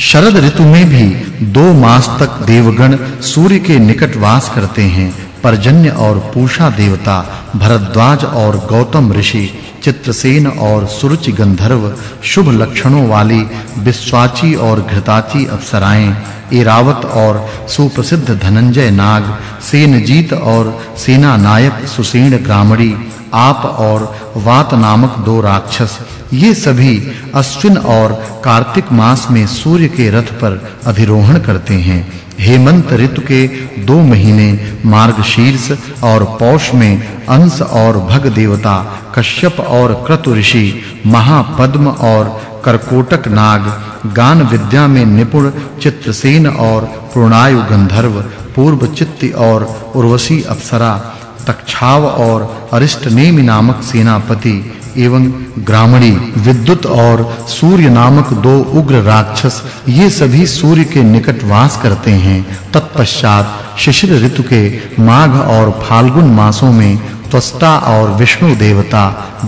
शरद ऋतु में भी दो मास तक देवगण सूर्य के निकट वास करते हैं। परजन्य और पूषा देवता भरद्वाज और गौतम ऋषि, चित्रसेन और सुरुचि गंधर्व, शुभ लक्षणों वाली विश्वाची और घृताची अप्सराएँ एरावत और सुप्रसिद्ध धनंजय नाग, सेनजीत और सेना नायक सुसेन ग्रामणी आप और वात नामक दो राक्षस ये सभी अश्विन और कार्तिक मास में सूर्य के रथ पर अधिरोहण करते हैं। हेमंत ऋतु के दो महीने मार्गशीर्ष और पौष में अंश और भग देवता कश्यप और क्रतु ऋषि, महापद्म और करकोटक नाग, गान विद्या में निपुण चित्रसेन और पूर्णायु गंधर्व, पूर्व चित्ति और उर्वशी अप्सरा, तक्षाव और अरिष्टनेमि नामक सेनापति एवं ग्रामणी विद्युत और सूर्य नामक दो उग्र राक्षस ये सभी सूर्य के निकट वास करते हैं। तत्पश्चात शिशिर ऋतु के माघ और फाल्गुन मासों में त्वष्टा और विष्णु देवता,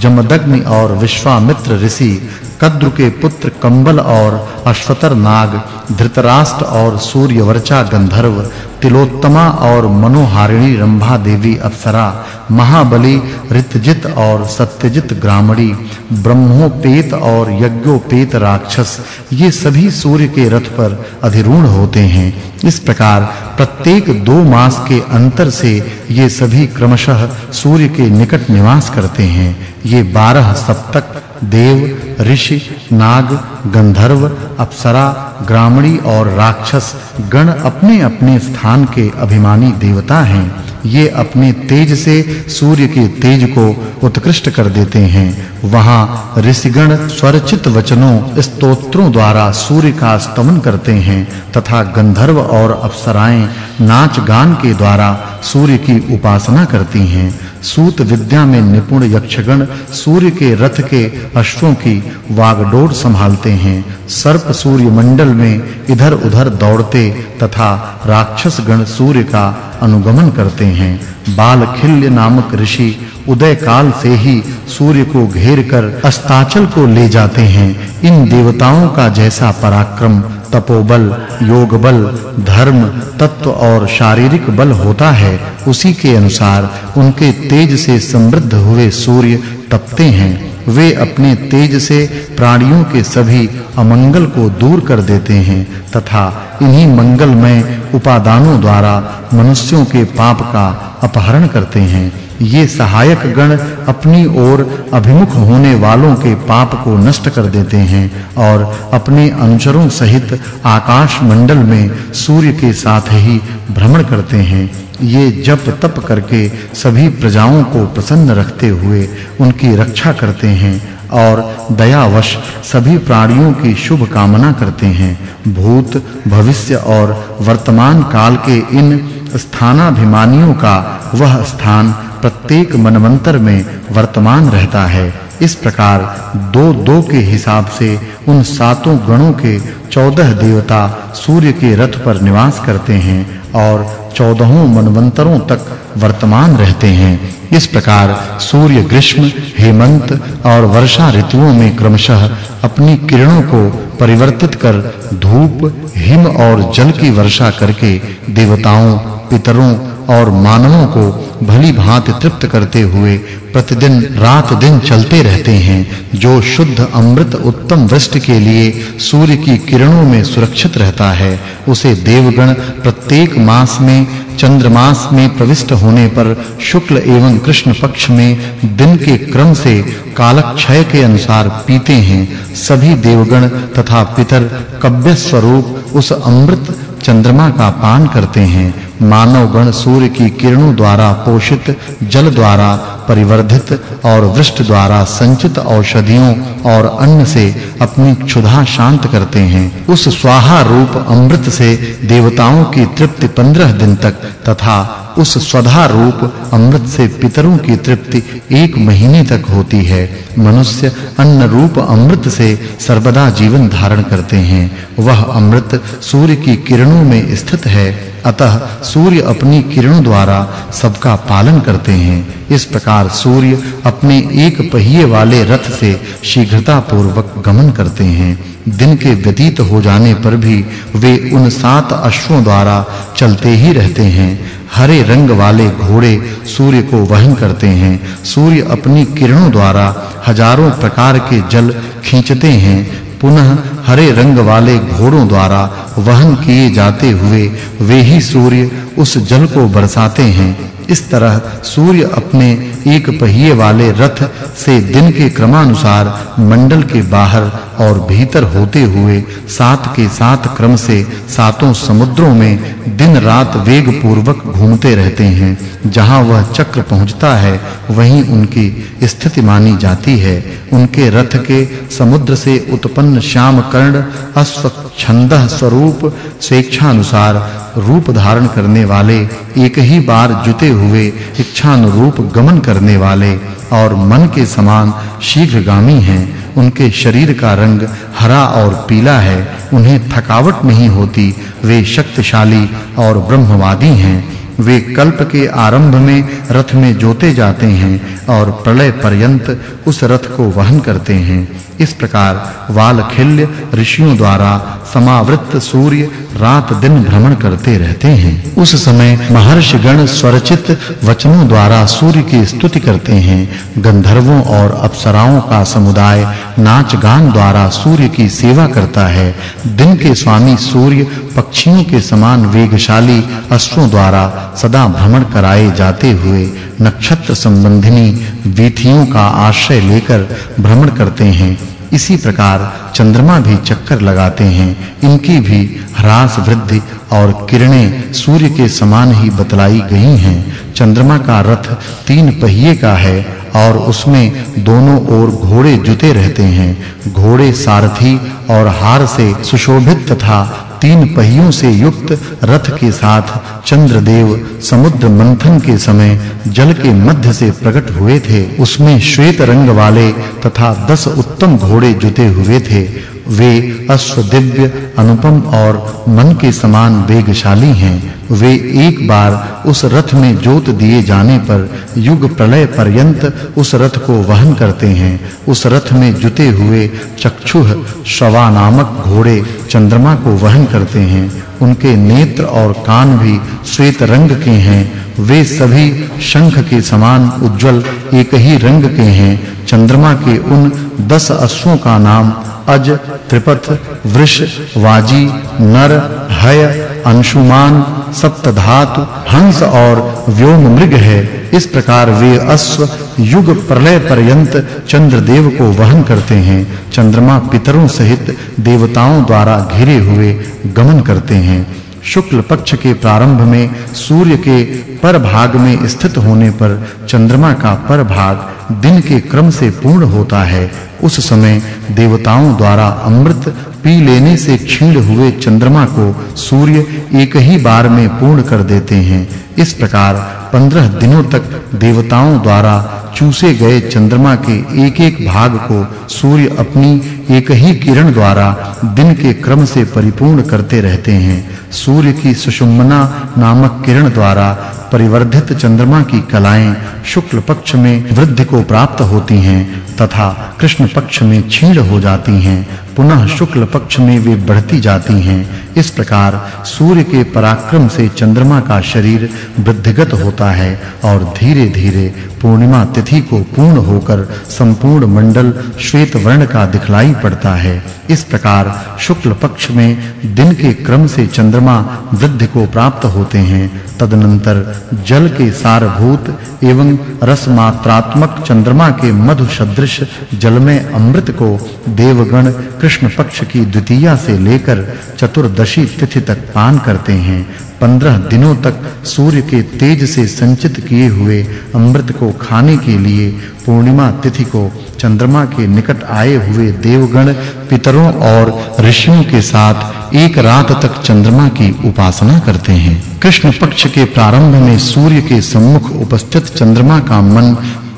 जमदग्नि और विश्वामित्र ऋषि, कद्रु के पुत्र कंबल और अश्वतर नाग, धृतराष्ट्र और सूर्यवर्चा गंधर्व तिलोत्तमा और मनोहारिणी रंभा देवी अप्सरा, महाबली, ऋतजित और सत्यजित ग्रामणी ब्रह्मोपेत और यज्ञोपेत राक्षस, ये सभी सूर्य के रथ पर अधिरूढ़ होते हैं। इस प्रकार प्रत्येक दो मास के अंतर से ये सभी क्रमशः सूर्य के निकट निवास करते हैं। ये 12 सप्तक देव, ऋषि, नाग, गंधर्व, अप्सरा, ग्रामणी और राक्षस गण अपने-अपने स्थान के अभिमानी देवता हैं। ये अपने तेज से सूर्य के तेज को उत्कृष्ट कर देते हैं। वहाँ ऋषिगण स्वरचित वचनों, स्तोत्रों द्वारा सूर्य का स्तमन करते हैं तथा गंधर्व और अप्सराएँ नाच गान के द्वारा सूर्य की उपासना करती हैं। सूत विद्या में निपुण यक्षगण सूर्य के रथ के अश्वों की वागडोर संभालते हैं। सर्प सूर्य मंडल में इधर-उधर दौड़ते तथा राक्षस गण सूर्य का अनुगमन करते हैं। बालखिल्य नामक ऋषि उदय काल से ही सूर्य को घेर कर अस्ताचल को ले जाते हैं। इन देवताओं का जैसा पराक्रम, तपोबल योग बल धर्म, तत्व और शारीरिक बल होता है, उसी के अनुसार उनके तेज से समृद्ध हुए सूर्य तपते हैं। वे अपने तेज से प्राणियों के सभी अमंगल को दूर कर देते हैं तथा इन्हीं मंगलमय उपादानों द्वारा मनुष्यों के पाप का अपहरण करते हैं। ये सहायक गण अपनी ओर अभिमुख होने वालों के पाप को नष्ट कर देते हैं और अपने अनुचरों सहित आकाश मंडल में सूर्य के साथ ही भ्रमण करते हैं। ये जप तप करके सभी प्रजाओं को प्रसन्न रखते हुए उनकी रक्षा करते हैं और दयावश सभी प्राणियों की शुभ कामना करते हैं। भूत, भविष्य और वर्तमान काल के इन स्थानाभिमानियों का वह स्थान प्रत्येक मनवंतर में वर्तमान रहता है। इस प्रकार दो दो के हिसाब से उन सातों गणों के चौदह देवता सूर्य के रथ पर निवास करते हैं और चौदहों मनवंतरों तक वर्तमान रहते हैं। इस प्रकार सूर्य ग्रीष्म, हेमंत और वर्षा ऋतुओं में क्रमशः अपनी किरणों को परिवर्तित कर धूप, हिम और जल की वर्षा करके देवताओं, पितरों और मानवों को भली भांति तृप्त करते हुए प्रतिदिन, रात दिन चलते रहते हैं, जो शुद्ध अमृत उत्तम वृष्टि के लिए सूर्य की किरणों में सुरक्षित रहता है, उसे देवगण प्रत्येक मास में, चंद्रमास में प्रविष्ट होने पर शुक्ल एवं कृष्ण पक्ष में दिन के क्रम से कालक्षय के अनुसार पीते हैं, सभी देवगण तथा पितर कव्य स्वरूप उस अमृत चंद्रमा का पान करते हैं मानव गण सूर्य की किरणों द्वारा पोषित, जल द्वारा परिवर्धित और वृष्ट द्वारा संचित औषधियों और अन्न से अपनी क्षुधा शांत करते हैं। उस स्वाहा रूप अमृत से देवताओं की तृप्ति 15 दिन तक तथा उस स्वधा रूप अमृत से पितरों की तृप्ति एक महीने तक होती है। मनुष्य अन्न रूप अमृत से सर्वदा जीवन धारण करते हैं। वह अमृत सूर्य की किरणों में स्थित है। अतः सूर्य अपनी किरणों द्वारा सबका पालन करते हैं। इस प्रकार सूर्य अपने एक पहिए वाले रथ से शीघ्रता पूर्वक गमन करते हैं। दिन के व्यतीत हो जाने पर भी वे उन सात अश्वों द्वारा चलते ही रहते हैं। हरे रंग वाले घोड़े सूर्य को वहन करते हैं। सूर्य अपनी किरणों द्वारा हज़ारों प्रकार के जल खींचते हैं। पुनः हरे रंग वाले घोड़ों द्वारा वहन किए जाते हुए वे ही सूर्य उस जल को बरसाते हैं। इस तरह सूर्य अपने एक पहिए वाले रथ से दिन के क्रमानुसार मंडल के बाहर और भीतर होते हुए सात के सात क्रम से सातों समुद्रों में दिन रात वेग पूर्वक घूमते रहते हैं। जहाँ वह चक्र पहुँचता है, वहीं उनकी स्थिति मानी जाती है। उनके रथ के समुद्र से उत्पन्न श्याम कर्ण अश्व छंदः स्वरूप स्वेच्छानुसार रूप धारण करने वाले, एक ही बार जुते हुए इच्छा अनुरूप गमन करने वाले और मन के समान शीघ्रगामी हैं। उनके शरीर का रंग हरा और पीला है। उन्हें थकावट नहीं होती। वे शक्तिशाली और ब्रह्मवादी हैं। वे कल्प के आरंभ में रथ में जोते जाते हैं और प्रलय पर्यंत उस रथ को वहन करते हैं। इस प्रकार वालखिल्य ऋषियों द्वारा समावृत सूर्य रात दिन भ्रमण करते रहते हैं। उस समय महर्षि गण स्वरचित वचनों द्वारा सूर्य की स्तुति करते हैं। गंधर्वों और अप्सराओं का समुदाय नाच गान द्वारा सूर्य की सेवा करता है। दिन के स्वामी सूर्य पक्षियों के समान वेगशाली अश्वों द्वारा सदा भ्रमण कराए जाते हुए नक्षत्र संबंधिनी वीथियों का आश्रय लेकर भ्रमण करते हैं। इसी प्रकार चंद्रमा भी चक्कर लगाते हैं। इनकी भी ह्रास वृद्धि और किरणें सूर्य के समान ही बतलाई गई हैं। चंद्रमा का रथ तीन पहिए का है और उसमें दोनों ओर घोड़े जुते रहते हैं। घोड़े सारथी और हार से सुशोभित तथा तीन पहियों से युक्त रथ के साथ चंद्रदेव समुद्र मंथन के समय जल के मध्य से प्रकट हुए थे। उसमें श्वेत रंग वाले तथा दस उत्तम घोड़े जुते हुए थे। वे अश्व दिव्य अनुपम और मन के समान वेगशाली हैं। वे एक बार उस रथ में जोत दिए जाने पर युग प्रलय पर्यंत उस रथ को वहन करते हैं। उस रथ में जुते हुए चक्षुह श्रवा नामक घोड़े चंद्रमा को वहन करते हैं। उनके नेत्र और कान भी श्वेत रंग के हैं। वे सभी शंख के समान उज्जवल एक ही रंग के हैं। चंद्रमा के उन दस अश्वों का नाम अज त्रिपथ, वृष, वाजी, नर, हय, अंशुमान, सप्तधातु, हंस और व्योम मृग है। इस प्रकार वे अश्व, युग प्रलय पर्यंत चंद्रदेव को वहन करते हैं। चंद्रमा पितरों सहित देवताओं द्वारा घिरे हुए गमन करते हैं। शुक्ल पक्ष के प्रारंभ में सूर्य के पर भाग में स्थित होने पर चंद्रमा का पर भाग दिन के क्रम से पूर्ण होता है। उस समय देवताओं द्वारा अमृत पी लेने से क्षीण हुए चंद्रमा को सूर्य एक ही बार में पूर्ण कर देते हैं। इस प्रकार 15 दिनों तक देवताओं द्वारा चूसे गए चंद्रमा के एक-एक भाग को सूर्य अपनी एक ही किरण द्वारा दिन के क्रम से परिपूर्ण करते रहते हैं। सूर्य की सुषुम्ना नामक किरण द्वारा परिवर्धित चंद्रमा की कलाएँ शुक्ल पक्ष में वृद्धि को प्राप्त होती हैं तथा कृष्ण पक्ष में क्षीण हो जाती हैं, पुनः शुक्ल पक्ष में वे बढ़ती जाती हैं। इस प्रकार सूर्य के पराक्रम से चंद्रमा का शरीर वृद्धिगत होता है और धीरे-धीरे पूर्णिमा तिथि को पूर्ण होकर संपूर्ण मंडल श्वेत वर्ण का दिखलाई पड़ता है। इस प्रकार शुक्ल पक्ष में दिन के क्रम से चंद्रमा वृद्धि को प्राप्त होते हैं। तदनंतर जल के सारभूत एवं रस मात्रात्मक चंद्रमा के मधु सदृश जल में अमृत को देवगण कृष्ण पक्ष की द्वितीया से लेकर चतुर्दशी तिथि तक पान करते हैं। पंद्रह दिनों तक सूर्य के तेज से संचित किए हुए अमृत को खाने के लिए पूर्णिमा तिथि को चंद्रमा के निकट आए हुए देवगण, पितरों और ऋषियों के साथ एक रात तक चंद्रमा की उपासना करते हैं। कृष्ण पक्ष के प्रारंभ में सूर्य के सम्मुख उपस्थित चंद्रमा का मन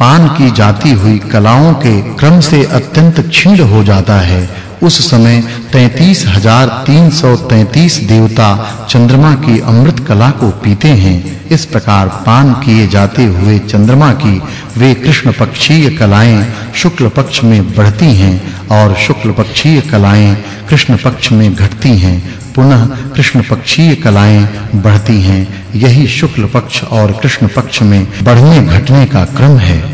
पान की जाती हुई कलाओं के क्रम से अत्यंत क्षीण हो जाता है। उस समय 33333 देवता चंद्रमा की अमृत कला को पीते हैं। इस प्रकार पान किए जाते हुए चंद्रमा की वे कृष्ण पक्षीय कलाएँ शुक्ल पक्ष में बढ़ती हैं और शुक्ल पक्षीय कलाएँ कृष्ण पक्ष में घटती हैं। पुनः कृष्ण पक्षीय कलाएँ बढ़ती हैं। यही शुक्ल पक्ष और कृष्ण पक्ष में बढ़ने घटने का क्रम है।